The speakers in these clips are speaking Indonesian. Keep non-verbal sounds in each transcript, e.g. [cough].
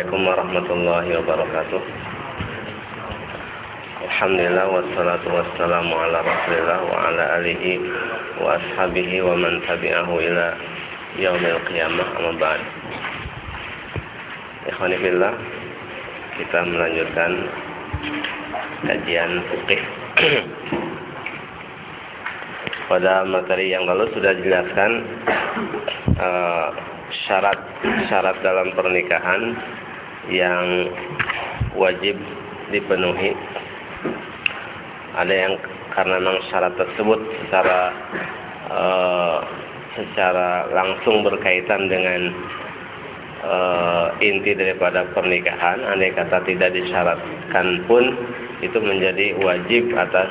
Assalamualaikum warahmatullahi wabarakatuh. Alhamdulillah wassalatu wassalamu ala rasulillah wa ala alihi wa ashabihi wa man tabi'ahu ila yaumil qiyamah. Amma ba'd. Ikhwanifillah kita melanjutkan kajian fikih [clears throat] pada materi yang lalu sudah dijelaskan syarat-syarat uh, dalam pernikahan yang wajib dipenuhi. Ada yang karena memang syarat tersebut secara uh, secara langsung berkaitan dengan uh, inti daripada pernikahan, andai kata tidak disyaratkan pun itu menjadi wajib atas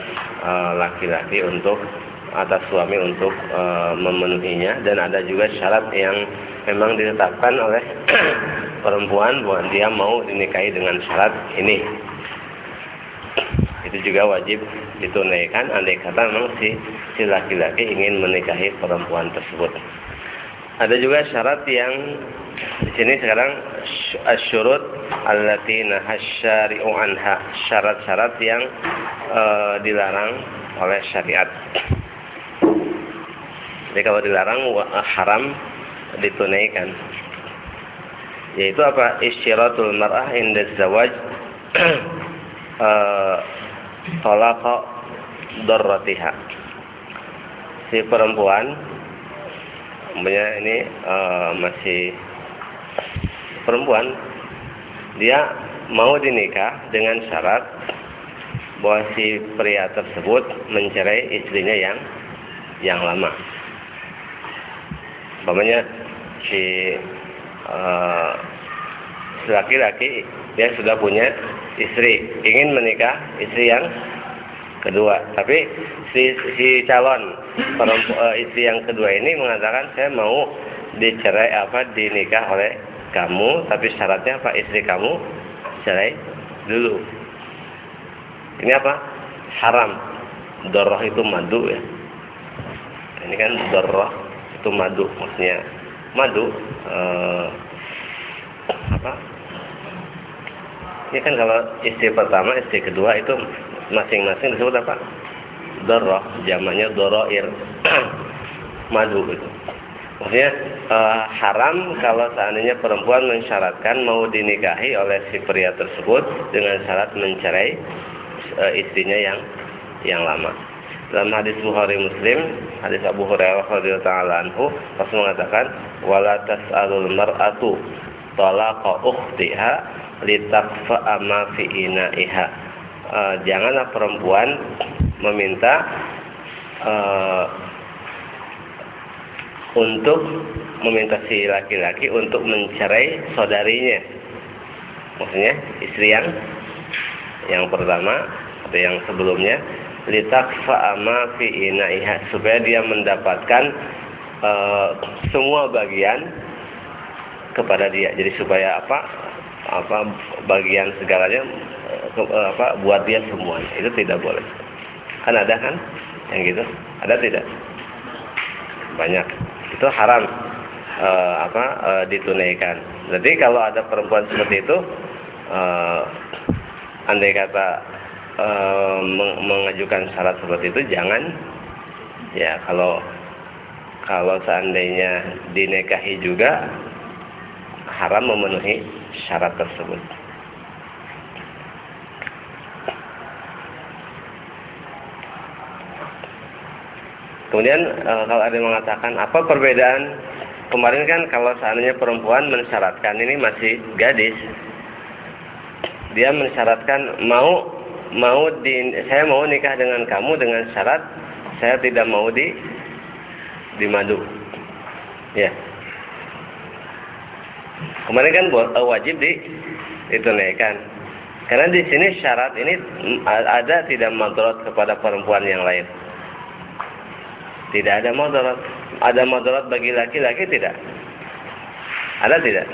laki-laki uh, untuk atas suami untuk e, memenuhinya. Dan ada juga syarat yang memang ditetapkan oleh [clears throat] perempuan bahwa dia mau dinikahi dengan syarat ini. Itu juga wajib ditunaikan. Andai kata memang si si laki-laki ingin menikahi perempuan tersebut. Ada juga syarat yang di sini sekarang asyurut allati nahasyari'u anha. Syarat-syarat yang e, dilarang oleh syariat jadi kalau dilarang eh, haram ditunaikan. Yaitu apa? Isyaratul mar'ah inda zawaj [clears throat] eh, talaqa darratiha. Si perempuan punya ini uh, masih perempuan dia mau dinikah dengan syarat bahwa si pria tersebut mencerai istrinya yang yang lama umpamanya si uh, laki-laki dia sudah punya istri ingin menikah istri yang kedua. Tapi si si calon perempuan uh, istri yang kedua ini mengatakan saya mau dicerai apa dinikah oleh kamu tapi syaratnya apa? Istri kamu cerai dulu. Ini apa? Haram. Doroh itu madu ya. Ini kan doroh itu madu maksudnya. Madu eh, apa? Ini kan kalau istri pertama istri kedua itu masing-masing disebut apa? Doroh zamannya doroir. [clears throat] Madu itu. Maksudnya eh, haram kalau seandainya perempuan mensyaratkan mau dinikahi oleh si pria tersebut dengan syarat mencerai eh, istrinya yang yang lama dalam hadis Bukhari Muslim, hadis Abu Hurairah radhiyallahu taala anhu, Rasul mengatakan, "Wala tas'alul mar'atu talaqa ukhtiha litakfa ma fi ina'iha." Uh, janganlah perempuan meminta uh, untuk meminta si laki-laki untuk mencerai saudarinya. Maksudnya istri yang yang pertama atau yang sebelumnya litakfa ama fi inaiha supaya dia mendapatkan uh, semua bagian kepada dia. Jadi supaya apa? apa bagian segalanya uh, apa buat dia semuanya. Itu tidak boleh. Kan ada kan yang gitu? Ada tidak? Banyak. Itu haram uh, apa uh, ditunaikan. Jadi kalau ada perempuan seperti itu uh, andai kata e, mengajukan syarat seperti itu jangan. Ya kalau kalau seandainya dinikahi juga haram memenuhi syarat tersebut. Kemudian e, kalau ada yang mengatakan apa perbedaan? Kemarin kan kalau seandainya perempuan mensyaratkan ini masih gadis, dia mensyaratkan mau mau di saya mau nikah dengan kamu dengan syarat saya tidak mau di di madu. Ya. Kemarin kan eh, wajib di ditunaikan. Karena di sini syarat ini ada tidak madorot kepada perempuan yang lain. Tidak ada madorot. Ada madorot bagi laki-laki tidak? Ada tidak?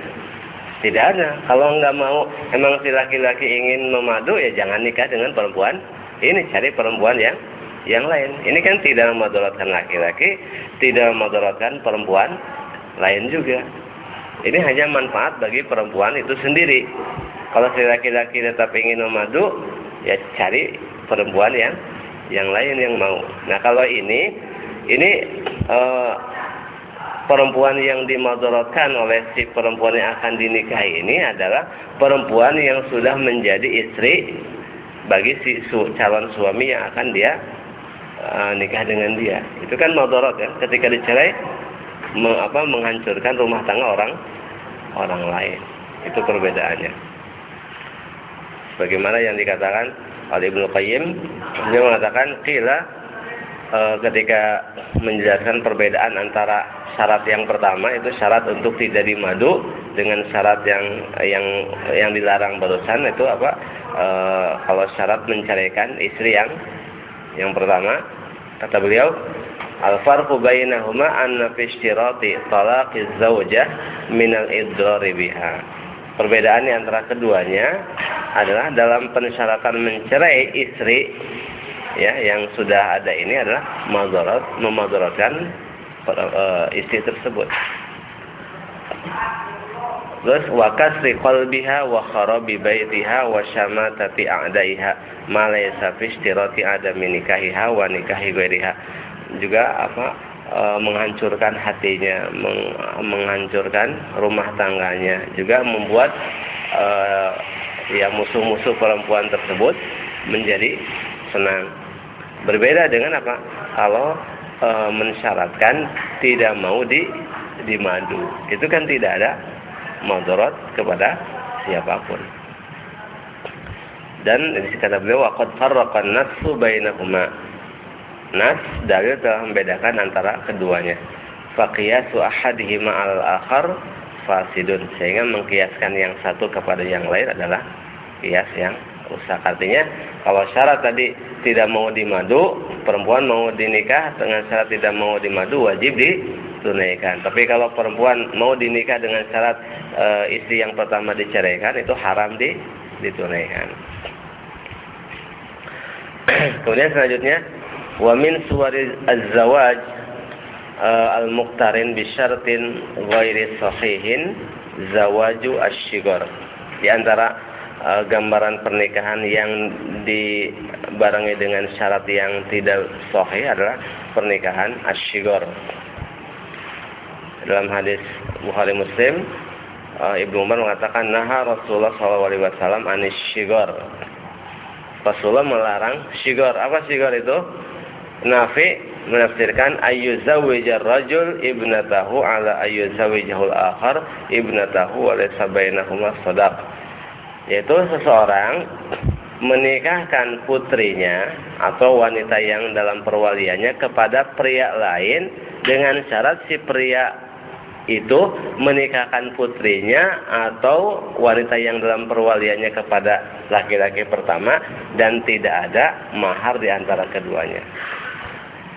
Tidak ada. Kalau nggak mau, emang si laki-laki ingin memadu, ya jangan nikah dengan perempuan. Ini cari perempuan yang yang lain. Ini kan tidak memudaratkan laki-laki, tidak memudaratkan perempuan lain juga. Ini hanya manfaat bagi perempuan itu sendiri. Kalau si laki-laki tetap ingin memadu, ya cari perempuan yang yang lain yang mau. Nah kalau ini ini uh, perempuan yang dimadorotkan oleh si perempuan yang akan dinikahi ini adalah perempuan yang sudah menjadi istri bagi si su, calon suami yang akan dia uh, nikah dengan dia. Itu kan madorot ya. Ketika dicerai meng, apa, menghancurkan rumah tangga orang orang lain. Itu perbedaannya. Bagaimana yang dikatakan oleh Ibnu Qayyim, dia mengatakan kila e, ketika menjelaskan perbedaan antara syarat yang pertama itu syarat untuk tidak dimadu dengan syarat yang yang yang dilarang barusan itu apa? E, kalau syarat menceraikan istri yang yang pertama. Kata beliau al farqu bainahuma anna fi ishtirati talaqiz zawjah min al idrari biha. Perbedaannya antara keduanya adalah dalam pensyaratan mencerai istri ya yang sudah ada ini adalah madarat memadaratkan uh, istri tersebut. Terus wa kasri qalbiha wa kharabi baitiha wa syamatati a'daiha ma laysa fi ishtirati adami nikahiha wa nikahi ghairiha. Juga apa e, menghancurkan hatinya, meng, menghancurkan rumah tangganya, juga membuat e, ya musuh-musuh perempuan tersebut menjadi senang. Berbeda dengan apa? Kalau e, mensyaratkan tidak mau di dimadu. Itu kan tidak ada madorot kepada siapa pun. Dan di kata beliau waqad farraqa an-nassu bainahuma. Nas dalil telah membedakan antara keduanya. Faqiyasu ahadihima al-akhar fasidun sehingga mengkiaskan yang satu kepada yang lain adalah kias yang rusak. Artinya kalau syarat tadi tidak mau dimadu perempuan mau dinikah dengan syarat tidak mau dimadu wajib ditunaikan. Tapi kalau perempuan mau dinikah dengan syarat e, istri yang pertama diceraikan itu haram di ditunaikan. [clears throat] Kemudian selanjutnya wa min suwari az-zawaj uh, al-muqtarin bisyartin ghairi sahihin zawaju asyigor. Di antara uh, gambaran pernikahan yang dibarengi dengan syarat yang tidak sahih adalah pernikahan asyigor. Dalam hadis Bukhari Muslim, uh, Ibnu Umar mengatakan naha Rasulullah SAW anis syigor. Rasulullah melarang syigor. Apa syigor itu? Nafi menafsirkan ayyuzawijar rajul ibnatahu ala ayyuzawijahul akhar ibnatahu wa laysa bainahuma sadaq yaitu seseorang menikahkan putrinya atau wanita yang dalam perwaliannya kepada pria lain dengan syarat si pria itu menikahkan putrinya atau wanita yang dalam perwaliannya kepada laki-laki pertama dan tidak ada mahar di antara keduanya.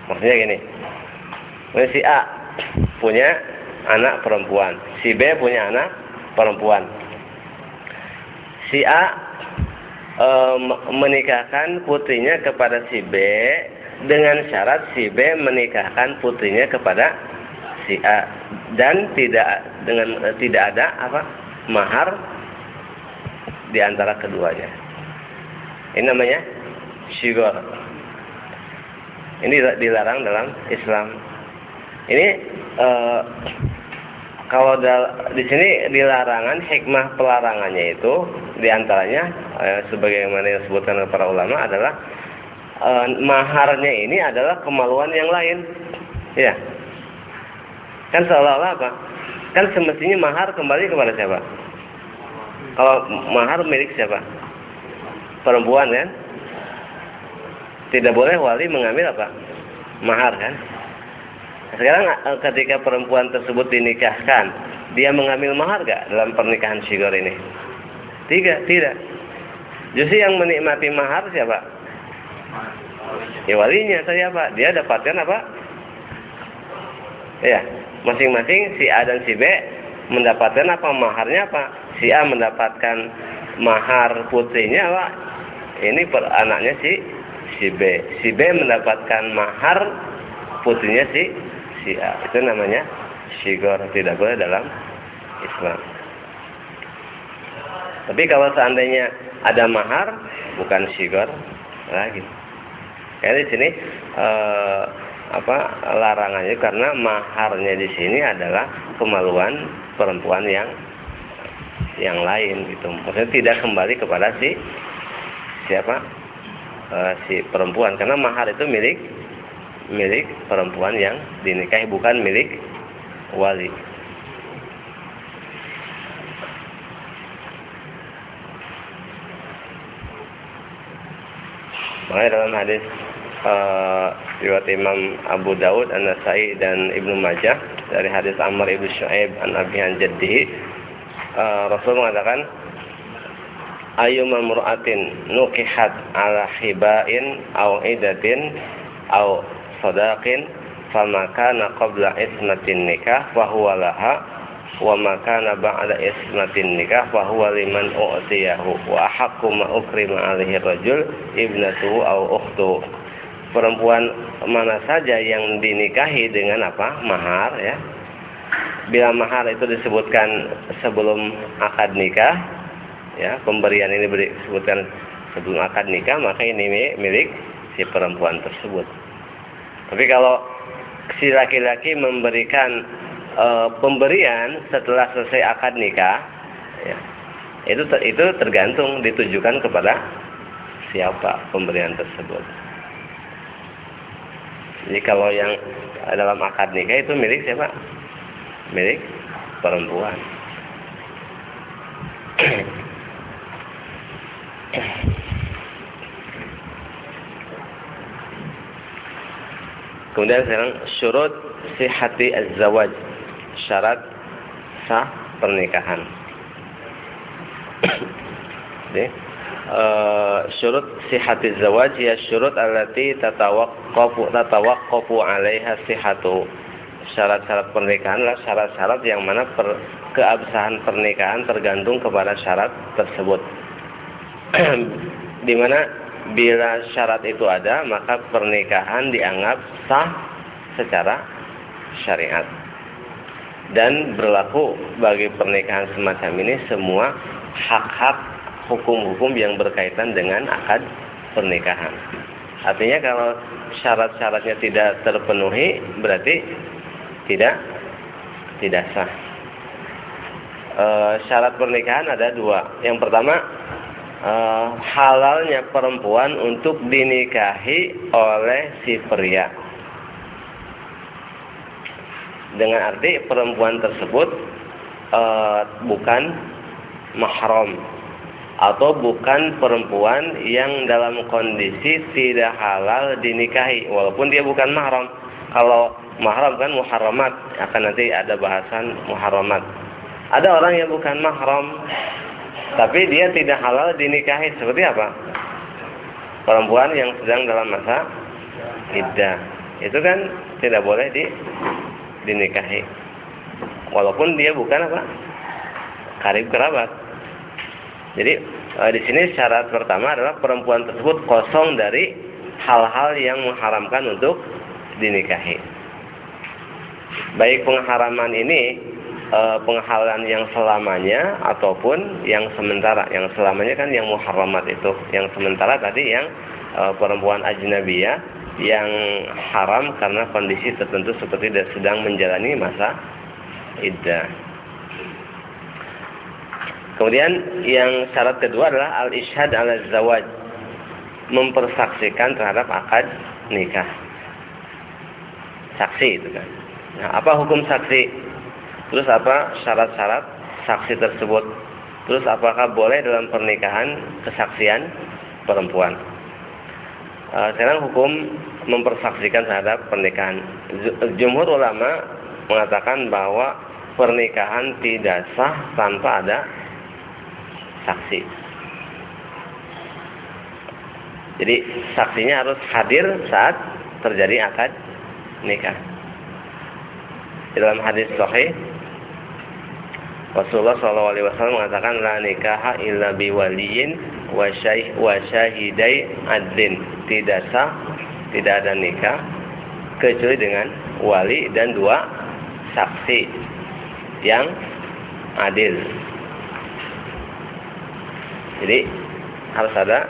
Maksudnya gini. Si A punya anak perempuan, si B punya anak perempuan. Si A e, menikahkan putrinya kepada si B dengan syarat si B menikahkan putrinya kepada si A dan tidak dengan e, tidak ada apa mahar di antara keduanya. Ini namanya syigor. Ini dilarang dalam Islam. Ini e, kalau di sini dilarangan hikmah pelarangannya itu di antaranya e, sebagaimana yang disebutkan oleh para ulama adalah e, maharnya ini adalah kemaluan yang lain. Ya. Kan seolah-olah apa? Kan semestinya mahar kembali kepada siapa? Kalau mahar milik siapa? Perempuan kan? tidak boleh wali mengambil apa? Mahar kan? Sekarang eh, ketika perempuan tersebut dinikahkan, dia mengambil mahar gak dalam pernikahan syigor ini? Tiga, tidak. Justru yang menikmati mahar siapa? Ya walinya siapa? Dia dapatkan apa? Ya, masing-masing si A dan si B mendapatkan apa maharnya apa? Si A mendapatkan mahar putrinya apa? Ini per anaknya si si B. Si B mendapatkan mahar putrinya si si A. Itu namanya syigor. Tidak boleh dalam Islam. Tapi kalau seandainya ada mahar, bukan syigor lagi. Ya di sini eh, apa larangannya karena maharnya di sini adalah kemaluan perempuan yang yang lain gitu. Maksudnya tidak kembali kepada si siapa uh, si perempuan karena mahar itu milik milik perempuan yang dinikahi bukan milik wali. Makanya dalam hadis uh, Imam Abu Daud, An-Nasai dan Ibnu Majah dari hadis Amr ibnu Shu'aib an Abi an Jaddihi uh, Rasul mengatakan ayyuma mur'atin nukihat ala hibain au idatin au sadaqin fama kana qabla ismatin nikah fa huwa laha wa ma kana ba'da ismatin nikah fa huwa liman u'tiyahu wa haqqu ma ukrima alaihi rajul ibnatu au ukhtu. Perempuan mana saja yang dinikahi dengan apa? Mahar ya. Bila mahar itu disebutkan sebelum akad nikah ya pemberian ini disebutkan sebelum akad nikah maka ini milik si perempuan tersebut tapi kalau si laki-laki memberikan e, pemberian setelah selesai akad nikah ya, itu itu tergantung ditujukan kepada siapa pemberian tersebut. Jadi kalau yang dalam akad nikah itu milik siapa? Milik perempuan Kemudian sekarang syurut sihati az-zawaj. Syarat sah pernikahan. [coughs] Jadi, uh, syurut sihati zawaj ya syurut alati tatawaqqafu tatawaqqafu 'alaiha sihatu. Syarat-syarat pernikahan adalah syarat-syarat yang mana per, keabsahan pernikahan tergantung kepada syarat tersebut. [coughs] di mana bila syarat itu ada maka pernikahan dianggap sah secara syariat dan berlaku bagi pernikahan semacam ini semua hak-hak hukum-hukum yang berkaitan dengan akad pernikahan. Artinya kalau syarat-syaratnya tidak terpenuhi berarti tidak tidak sah. E, syarat pernikahan ada dua. Yang pertama uh, halalnya perempuan untuk dinikahi oleh si pria. Dengan arti perempuan tersebut uh, bukan mahram atau bukan perempuan yang dalam kondisi tidak halal dinikahi walaupun dia bukan mahram. Kalau mahram kan muharramat, akan nanti ada bahasan muharramat. Ada orang yang bukan mahram tapi dia tidak halal dinikahi seperti apa? Perempuan yang sedang dalam masa iddah. Itu kan tidak boleh di dinikahi. Walaupun dia bukan apa? Karib kerabat. Jadi e, di sini syarat pertama adalah perempuan tersebut kosong dari hal-hal yang mengharamkan untuk dinikahi. Baik pengharaman ini e, penghalalan yang selamanya ataupun yang sementara. Yang selamanya kan yang muharramat itu. Yang sementara tadi yang e, perempuan ajnabiyah yang haram karena kondisi tertentu seperti sedang menjalani masa iddah. Kemudian yang syarat kedua adalah al-ishad ala zawaj. Mempersaksikan terhadap akad nikah. Saksi itu kan. Nah, apa hukum saksi? Terus apa syarat-syarat saksi tersebut? Terus apakah boleh dalam pernikahan kesaksian perempuan? Uh, sekarang hukum mempersaksikan terhadap pernikahan. Jumhur ulama mengatakan bahwa pernikahan tidak sah tanpa ada saksi. Jadi saksinya harus hadir saat terjadi akad nikah. Dalam hadis sahih Rasulullah SAW mengatakan la nikaha illa biwaliyin wa syahidai adlin. Tidak sah, tidak ada nikah kecuali dengan wali dan dua saksi yang adil. Jadi harus ada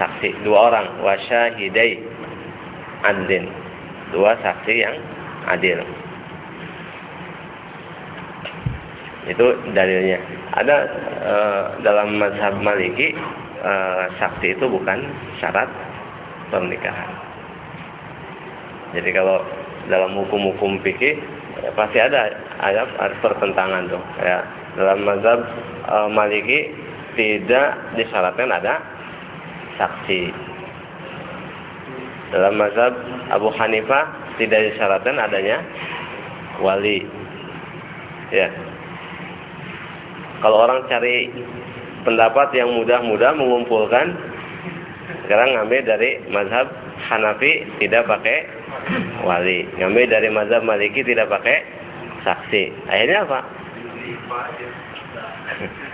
saksi dua orang wasyahidai adlin dua saksi yang adil itu dalilnya ada e, dalam mazhab maliki e, saksi itu bukan syarat pernikahan jadi kalau dalam hukum-hukum fikih ya pasti ada ada, pertentangan tuh kayak dalam mazhab e, maliki tidak disyaratkan ada saksi. Dalam mazhab Abu Hanifah tidak disyaratkan adanya wali. Ya. Kalau orang cari pendapat yang mudah-mudah mengumpulkan sekarang ngambil dari mazhab Hanafi tidak pakai wali. Ngambil dari mazhab Maliki tidak pakai saksi. Akhirnya apa? [laughs]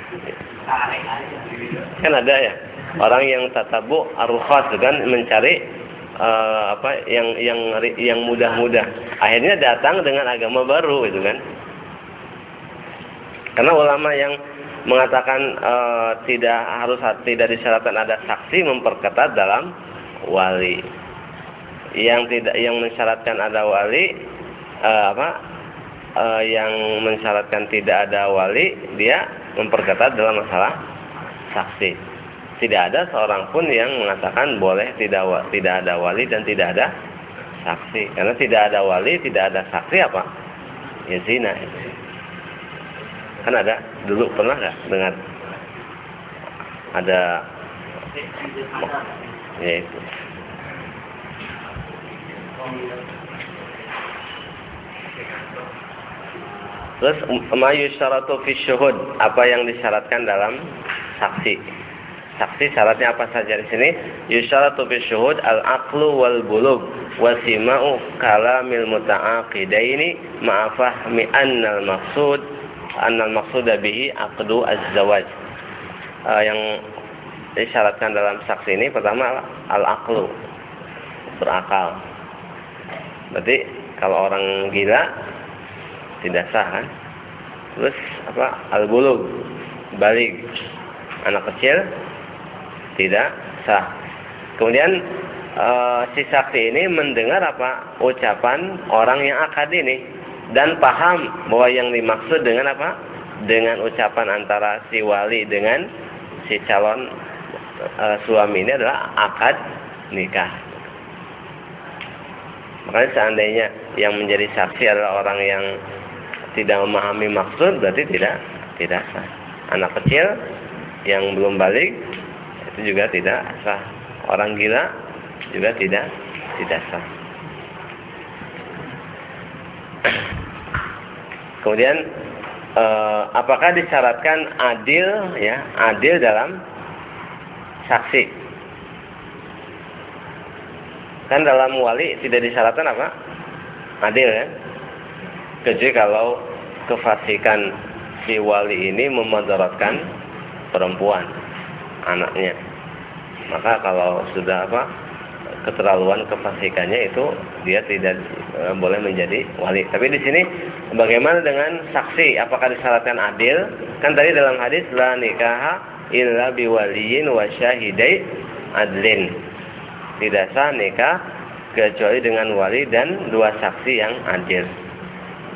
kan ada ya orang yang tatabu arufat kan mencari uh, apa yang yang yang mudah-mudah akhirnya datang dengan agama baru itu kan karena ulama yang mengatakan uh, tidak harus tidak disyaratkan ada saksi memperketat dalam wali yang tidak yang mensyaratkan ada wali uh, apa uh, yang mensyaratkan tidak ada wali dia memperketat dalam masalah saksi. Tidak ada seorang pun yang mengatakan boleh tidak tidak ada wali dan tidak ada saksi. Karena tidak ada wali, tidak ada saksi apa? Ya zina. Kan ada dulu pernah nggak dengar ada ya itu. Terus ma yusyaratu fi syuhud, apa yang disyaratkan dalam saksi. Saksi syaratnya apa saja di sini? Yusyaratu fi syuhud al-aqlu wal bulugh wa sima'u kalamil muta'aqidaini ma'a fahmi annal maqsud annal maqsuda bihi aqdu az-zawaj. Uh, yang disyaratkan dalam saksi ini pertama al-aqlu berakal. Berarti kalau orang gila tidak sah kan? Terus apa? Al bulug balik anak kecil tidak sah. Kemudian e, si saksi ini mendengar apa? Ucapan orang yang akad ini dan paham bahwa yang dimaksud dengan apa dengan ucapan antara si wali dengan si calon e, suami ini adalah akad nikah makanya seandainya yang menjadi saksi adalah orang yang tidak memahami maksud berarti tidak tidak sah. Anak kecil yang belum balik itu juga tidak sah. Orang gila juga tidak tidak sah. Kemudian eh, apakah disyaratkan adil ya, adil dalam saksi? Kan dalam wali tidak disyaratkan apa? Adil ya. Kecuali kalau kefasikan si wali ini memadaratkan perempuan anaknya maka kalau sudah apa keterlaluan kefasikannya itu dia tidak e, boleh menjadi wali. Tapi di sini bagaimana dengan saksi? Apakah disyaratkan adil? Kan tadi dalam hadis la nikah illa biwaliyin wa syahidai adlin. Tidak sah nikah kecuali dengan wali dan dua saksi yang adil.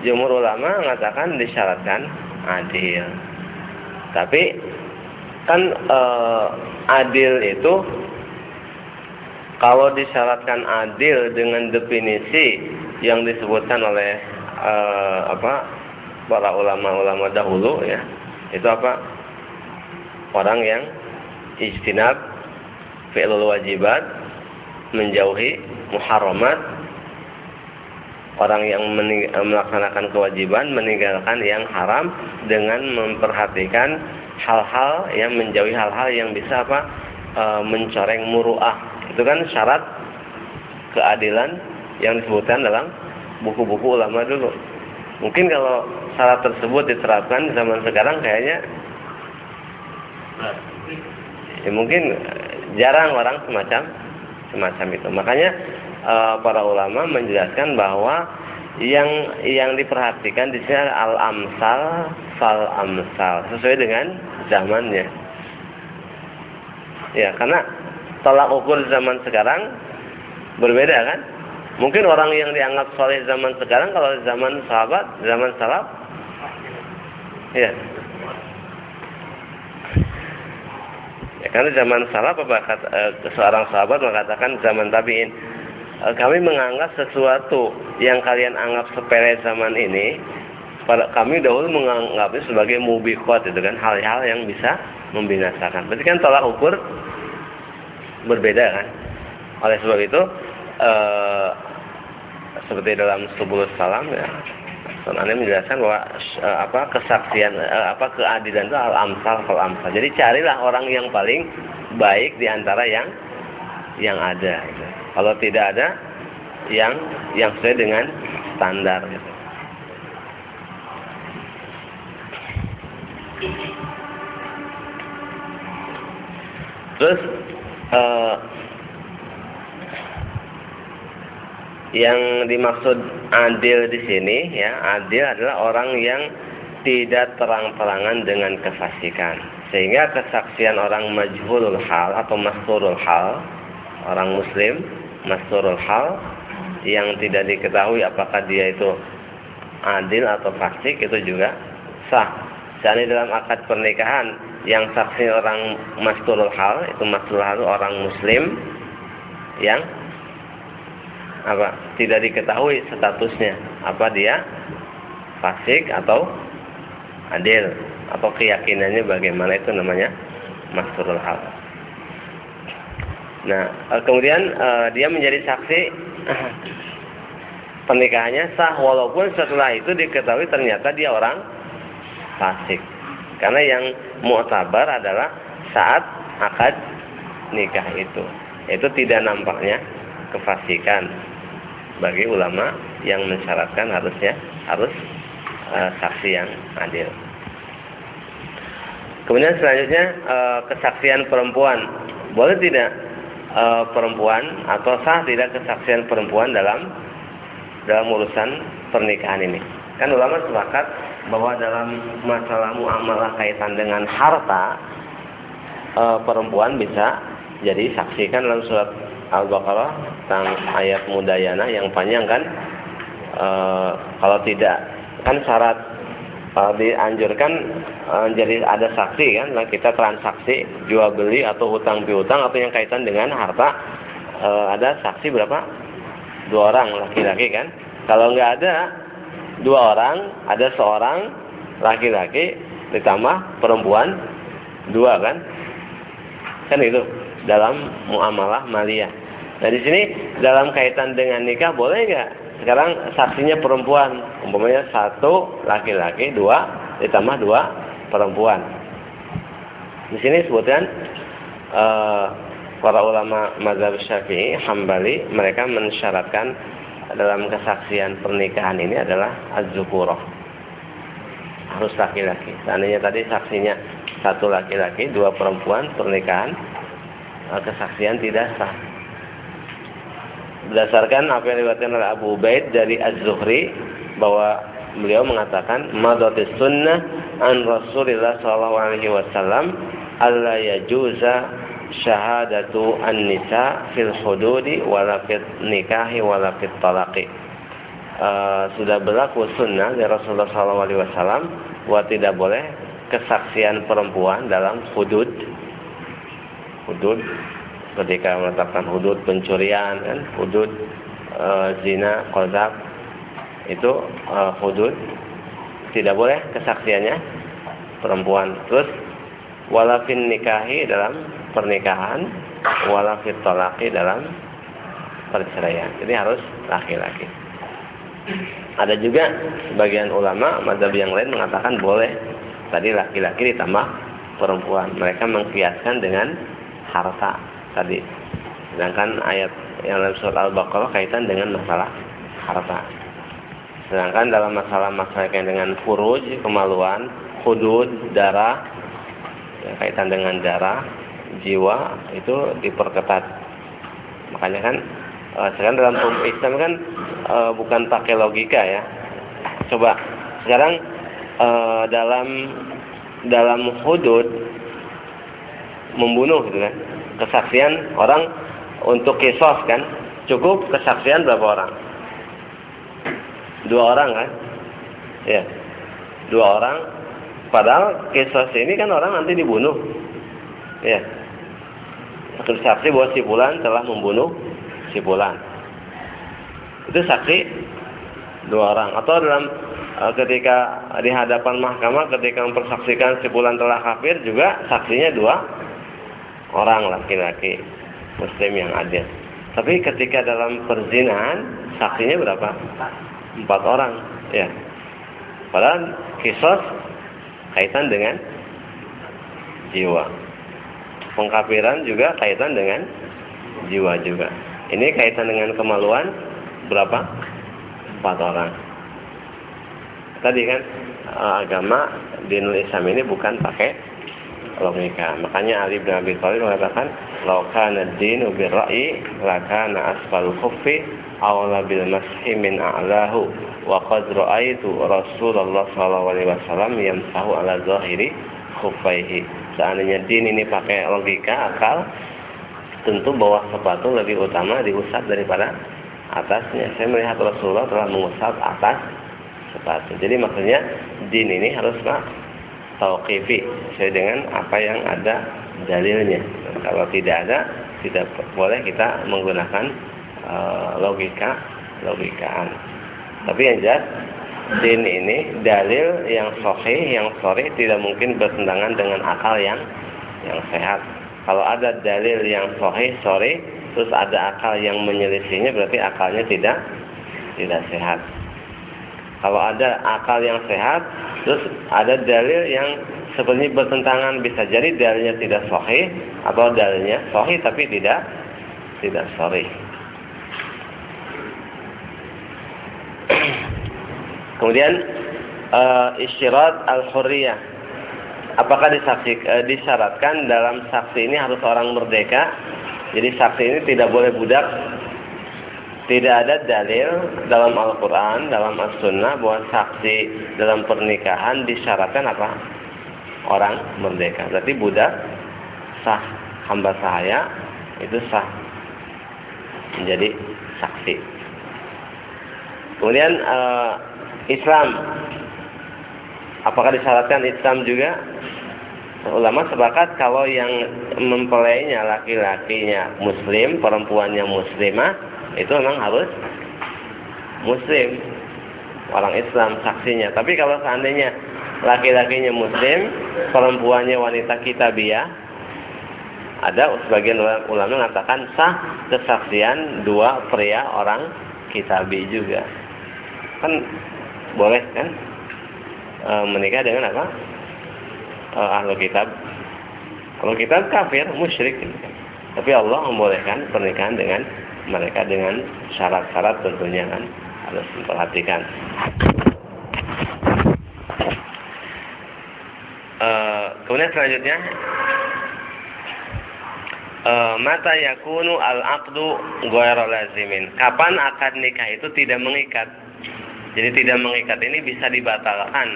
Jumhur ulama mengatakan disyaratkan adil. Tapi kan e, adil itu kalau disyaratkan adil dengan definisi yang disebutkan oleh e, apa para ulama-ulama dahulu ya itu apa? Orang yang istinab fi'lul wajibat menjauhi muharramat orang yang melaksanakan kewajiban meninggalkan yang haram dengan memperhatikan hal-hal yang menjauhi hal-hal yang bisa apa? E, mencoreng muruah itu kan syarat keadilan yang disebutkan dalam buku-buku ulama dulu. Mungkin kalau syarat tersebut diterapkan zaman sekarang kayaknya ya mungkin jarang orang semacam semacam itu. Makanya uh, para ulama menjelaskan bahwa yang yang diperhatikan di sini al amsal fal amsal sesuai dengan zamannya. Ya, karena tolak ukur zaman sekarang berbeda kan? Mungkin orang yang dianggap soleh zaman sekarang kalau zaman sahabat, zaman salaf, ya. Ya, karena zaman salaf apa kata, eh, seorang sahabat mengatakan zaman tabiin Eh, kami menganggap sesuatu yang kalian anggap sepele zaman ini pada kami dahulu menganggapnya sebagai mubikot itu kan hal-hal yang bisa membinasakan. Berarti kan tolak ukur berbeda kan. Oleh sebab itu eh, seperti dalam sepuluh salam ya Sonane menjelaskan bahwa eh, apa kesaksian eh, apa keadilan itu al amsal al amsal. Jadi carilah orang yang paling baik di antara yang yang ada. Gitu. Kalau tidak ada yang yang sesuai dengan standar. Gitu. Terus uh, yang dimaksud adil di sini ya adil adalah orang yang tidak terang-terangan dengan kefasikan sehingga kesaksian orang majhulul hal atau masturul hal orang muslim masturul hal yang tidak diketahui apakah dia itu adil atau fasik itu juga sah. Jadi dalam akad pernikahan yang saksi orang masturul hal itu masturul hal orang muslim yang apa tidak diketahui statusnya. Apa dia? Fasik atau adil? Atau keyakinannya bagaimana? Itu namanya masturul hal. Nah, eh, kemudian uh, dia menjadi saksi [clears throat] pernikahannya sah. Walaupun setelah itu diketahui ternyata dia orang fasik. Karena yang mu'tabar adalah saat akad nikah itu. Itu tidak nampaknya kefasikan bagi ulama yang mensyaratkan harusnya harus uh, saksi yang adil. Kemudian selanjutnya uh, kesaksian perempuan boleh tidak e, perempuan atau sah tidak kesaksian perempuan dalam dalam urusan pernikahan ini. Kan ulama sepakat bahwa dalam masalah muamalah kaitan dengan harta e, perempuan bisa jadi saksi kan dalam surat Al-Baqarah tentang ayat mudayana yang panjang kan? E, kalau tidak kan syarat uh, dianjurkan uh, jadi ada saksi kan? Nah, kita transaksi jual beli atau hutang piutang atau yang kaitan dengan harta uh, ada saksi berapa? Dua orang laki-laki kan? Kalau nggak ada dua orang ada seorang laki-laki ditambah perempuan. Dua kan? Kan itu dalam muamalah maliyah. Nah di sini dalam kaitan dengan nikah boleh nggak? Sekarang saksinya perempuan, umpamanya satu laki-laki, dua ditambah dua perempuan. Di sini sebutkan uh, para ulama mazhab Syafi'i, Hambali, mereka mensyaratkan dalam kesaksian pernikahan ini adalah az Harus laki-laki. Seandainya tadi saksinya satu laki-laki, dua perempuan pernikahan, eh, kesaksian tidak sah berdasarkan apa yang diriwayatkan oleh Abu Ubaid dari Az-Zuhri bahwa beliau mengatakan madatis sunnah an Rasulillah sallallahu alaihi wasallam alla yajuza syahadatu an-nisa fil hududi wala fit nikahi wala fit talaqi. Uh, sudah berlaku sunnah dari Rasulullah wasallam bahwa tidak boleh kesaksian perempuan dalam hudud. Hudud ketika menetapkan hudud pencurian kan? Hudud e, zina kodab itu e, hudud. Tidak boleh kesaksiannya perempuan. Terus walafin nikahi dalam pernikahan walafin tolaki dalam perceraian jadi harus laki-laki ada juga sebagian ulama mazhab yang lain mengatakan boleh tadi laki-laki ditambah perempuan mereka mengkiaskan dengan harta tadi. Sedangkan ayat yang dalam surat Al-Baqarah kaitan dengan masalah harta. Sedangkan dalam masalah-masalah yang dengan furuj, kemaluan, hudud, darah, yang kaitan dengan darah, jiwa itu diperketat. Makanya kan uh, sekarang dalam Islam kan uh, bukan pakai logika ya. Coba sekarang uh, dalam dalam hudud membunuh gitu kan. Kesaksian orang untuk kisos kan cukup kesaksian berapa orang? Dua orang kan? Ya. Dua orang padahal kisos ini kan orang nanti dibunuh. Ya. Saksi bahwa si Bulan telah membunuh si Bulan. Itu saksi dua orang atau dalam uh, ketika di hadapan mahkamah ketika mempersaksikan si Bulan telah kafir juga saksinya dua orang laki-laki muslim yang adil. Tapi ketika dalam perzinahan saksinya berapa? Empat orang, ya. Padahal kisos kaitan dengan jiwa. Pengkafiran juga kaitan dengan jiwa juga. Ini kaitan dengan kemaluan berapa? Empat orang. Tadi kan eh, agama dinul Islam ini bukan pakai logika. Makanya Ali bin Abi Thalib mengatakan, "Lau kana ad-dinu bir-ra'yi, lakana asfal khuffi awla bil mashi min a'lahu." Wa qad ra'aitu Rasulullah sallallahu alaihi wasallam yamsahu ala zahiri khuffaihi. Seandainya din ini pakai logika, akal, tentu bawah sepatu lebih utama diusap daripada atasnya. Saya melihat Rasulullah telah mengusap atas sepatu. Jadi maksudnya din ini harus pak tauqifi sesuai dengan apa yang ada dalilnya. Kalau tidak ada, tidak boleh kita menggunakan uh, logika logikaan. Tapi yang jelas din ini dalil yang sahih, yang sore tidak mungkin bertentangan dengan akal yang yang sehat. Kalau ada dalil yang sahih, sore, terus ada akal yang menyelisihinya berarti akalnya tidak tidak sehat. Kalau ada akal yang sehat, terus ada dalil yang sebenarnya bertentangan bisa jadi dalilnya tidak sahih atau dalilnya sahih tapi tidak tidak sahih. Kemudian uh, isyarat al-hurriyah. Apakah disaksi, uh, disyaratkan dalam saksi ini harus orang merdeka? Jadi saksi ini tidak boleh budak. Tidak ada dalil dalam Al-Quran, dalam As-Sunnah bahwa saksi dalam pernikahan disyaratkan apa? Orang merdeka. Berarti budak sah hamba sahaya itu sah menjadi saksi. Kemudian uh, Islam. Apakah disyaratkan Islam juga? Ulama sepakat kalau yang mempelainya laki-lakinya muslim, perempuannya muslimah, itu memang harus muslim. Orang Islam saksinya. Tapi kalau seandainya laki-lakinya muslim, perempuannya wanita kitabiah, ada sebagian ulama mengatakan sah kesaksian dua pria orang kitabi juga. Kan boleh kan e, menikah dengan apa? E, ahlu kitab. Ahlu kitab kafir musyrik. Tapi Allah membolehkan pernikahan dengan mereka dengan syarat-syarat tentunya kan. Harus diperhatikan e, kemudian selanjutnya. Mata yakunu al aqdu ghairu lazimin. Kapan akad nikah itu tidak mengikat jadi tidak mengikat ini bisa dibatalkan.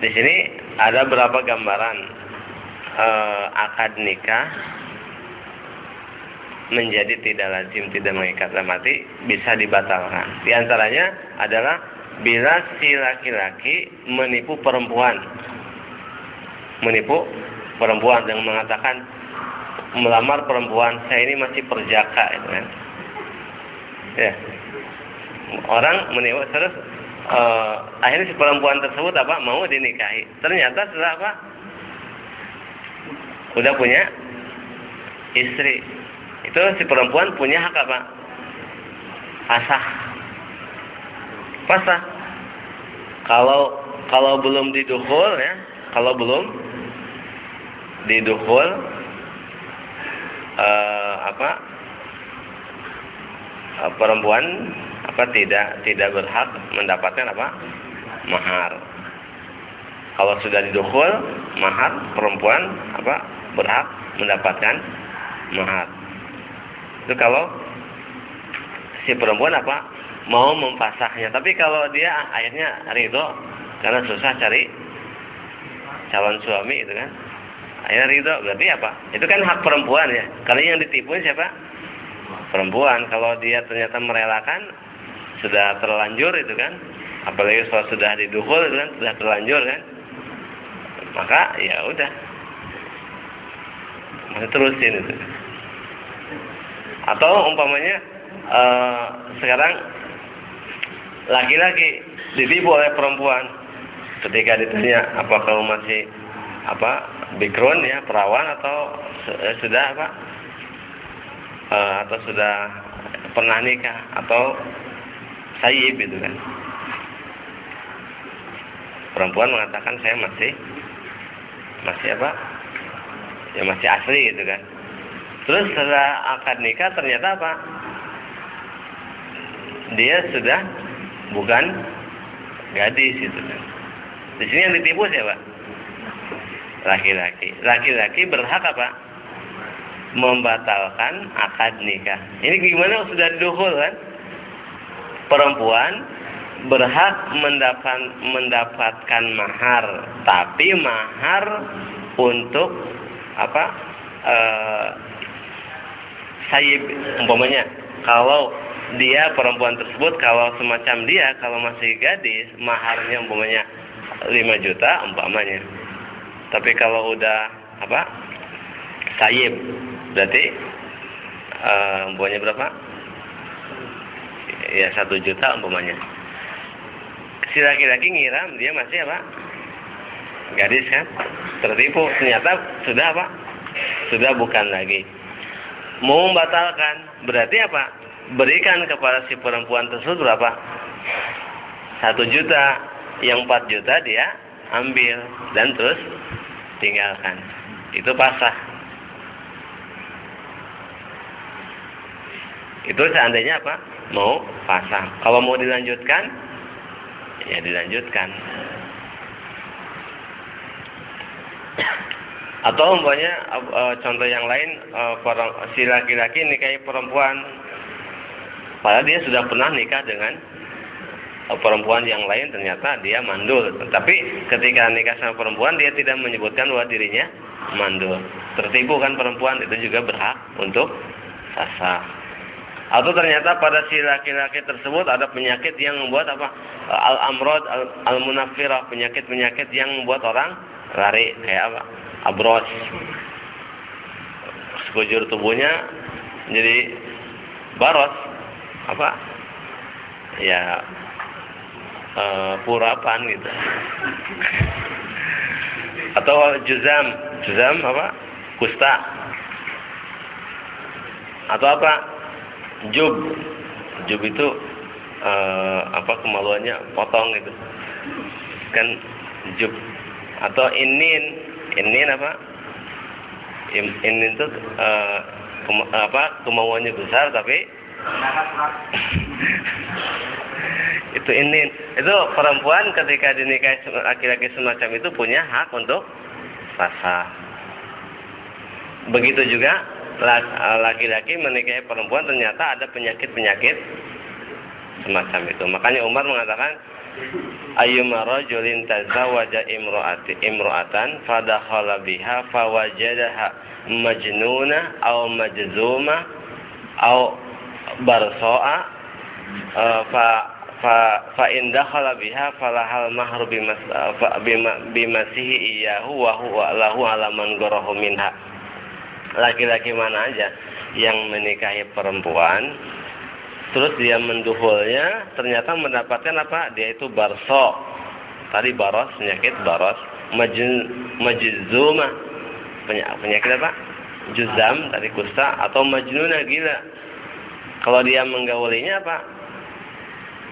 Di sini ada berapa gambaran uh, akad nikah menjadi tidak lazim, tidak mengikat mati bisa dibatalkan. Di antaranya adalah bila si laki-laki menipu perempuan. Menipu perempuan dengan mengatakan melamar perempuan saya ini masih perjaka itu kan. Ya, orang menipu terus uh, akhirnya si perempuan tersebut apa mau dinikahi. Ternyata setelah apa? Udah punya istri. Itu si perempuan punya hak apa? Asah. Pasah kalau kalau belum didukul ya kalau belum didukul uh, apa uh, perempuan apa tidak tidak berhak mendapatkan apa mahar kalau sudah didukul mahar perempuan apa berhak mendapatkan mahar Itu kalau si perempuan apa mau mempasahnya. Tapi kalau dia akhirnya ridho karena susah cari calon suami itu kan. Akhirnya ridho berarti apa? Itu kan hak perempuan ya. Kalau yang ditipu siapa? Perempuan. Kalau dia ternyata merelakan sudah terlanjur itu kan. Apalagi kalau sudah didukul itu kan sudah terlanjur kan. Maka ya udah. Masih terusin itu. Atau umpamanya uh, sekarang laki-laki ditipu oleh perempuan ketika ditanya apa kamu masih apa background ya perawan atau eh, sudah apa uh, atau sudah pernah nikah atau sayyib gitu kan perempuan mengatakan saya masih masih apa ya masih asli gitu kan terus setelah akad nikah ternyata apa dia sudah bukan gadis itu kan. Di sini yang ditipu siapa? Laki-laki. Laki-laki berhak apa? Membatalkan akad nikah. Ini gimana sudah didukul kan? Perempuan berhak mendapat mendapatkan mahar, tapi mahar untuk apa? Eh, sayib umpamanya kalau dia perempuan tersebut kalau semacam dia kalau masih gadis maharnya umpamanya 5 juta umpamanya tapi kalau udah apa sayib berarti uh, umpamanya berapa ya satu juta umpamanya si laki-laki ngiram dia masih apa gadis kan tertipu ternyata sudah apa sudah bukan lagi mau membatalkan berarti apa berikan kepada si perempuan tersebut berapa? Satu juta, yang empat juta dia ambil dan terus tinggalkan. Itu pasah. Itu seandainya apa? Mau pasang. Kalau mau dilanjutkan, ya dilanjutkan. Atau umpamanya uh, contoh yang lain uh, si laki-laki nikahi perempuan Padahal dia sudah pernah nikah dengan perempuan yang lain ternyata dia mandul. Tapi ketika nikah sama perempuan dia tidak menyebutkan bahwa dirinya mandul. Tertipu kan perempuan itu juga berhak untuk sasa. Atau ternyata pada si laki-laki tersebut ada penyakit yang membuat apa? Al-amrod, al-munafirah, penyakit-penyakit yang membuat orang lari kayak apa? Abros. Sekujur tubuhnya jadi baros. Apa? Ya e, purapan gitu. Atau juzam. Juzam apa? Kusta. Atau apa jub. Jub itu e, apa kemaluannya? Potong gitu. Kan jub. Atau inin. Inin apa? Inin itu e, kema, apa kemauannya besar tapi [laughs] itu ini itu perempuan ketika dinikahi laki-laki semacam itu punya hak untuk rasa. Begitu juga laki-laki menikahi perempuan ternyata ada penyakit-penyakit semacam itu. Makanya Umar mengatakan ayyuma rajulin tazawwaja imra'ati imra'atan fadakhala biha fawajadaha majnuna aw majzuma aw barsoa uh, fa fa fa in dakhala biha falahal mahru bimas bimasihi iyahu wa huwa lahu alaman gorohu minha laki-laki mana aja yang menikahi perempuan terus dia menduhulnya ternyata mendapatkan apa? Dia itu barso. Tadi baros penyakit baros. Majzuma penyakit apa? Juzam tadi kusta atau majnuna gila. Kalau dia menggaulinya apa?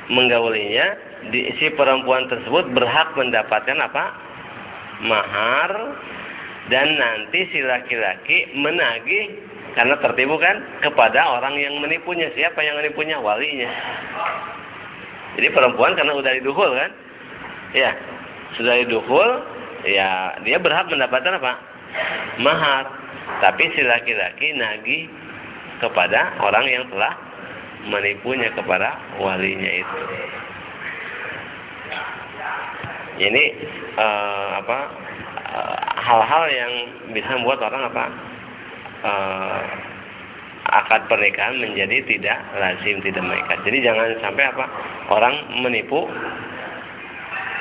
Menggaulinya di, si perempuan tersebut berhak mendapatkan apa? Mahar dan nanti si laki-laki menagih karena tertipu kan kepada orang yang menipunya. Siapa yang menipunya? Walinya. Jadi perempuan karena udah diduhul kan? Ya, sudah diduhul, ya dia berhak mendapatkan apa? Mahar. Tapi si laki-laki nagih kepada orang yang telah menipunya kepada walinya itu. Ini uh, apa hal-hal uh, yang bisa membuat orang apa uh, akad pernikahan menjadi tidak lazim tidak mengikat. Jadi jangan sampai apa orang menipu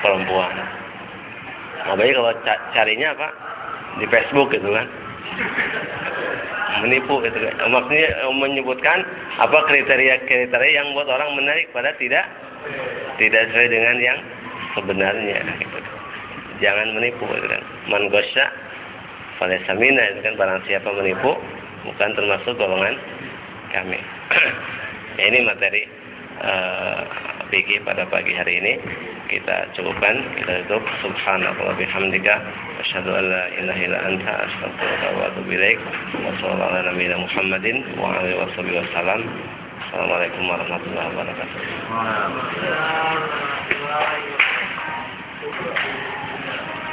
perempuan. Apalagi kalau carinya apa di Facebook gitu kan menipu gitu kan. Maksudnya eh, menyebutkan apa kriteria-kriteria yang buat orang menarik pada tidak tidak sesuai dengan yang sebenarnya gitu. Jangan menipu gitu kan. Man gosya falesamina itu kan barang siapa menipu bukan termasuk golongan kami. [clears throat] ini materi uh, pada pagi hari ini. Kita cukupkan kita tutup. Subhanallah bihamdika asyhadu an la ilaha illa anta astaghfiruka wa atubu ilaik. Wa sallallahu ala nabiyina muhammadin wa alihi wasallam assalamualaikum warahmatullahi wabarakatuh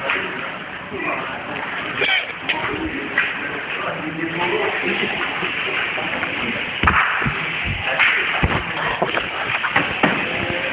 Thank you.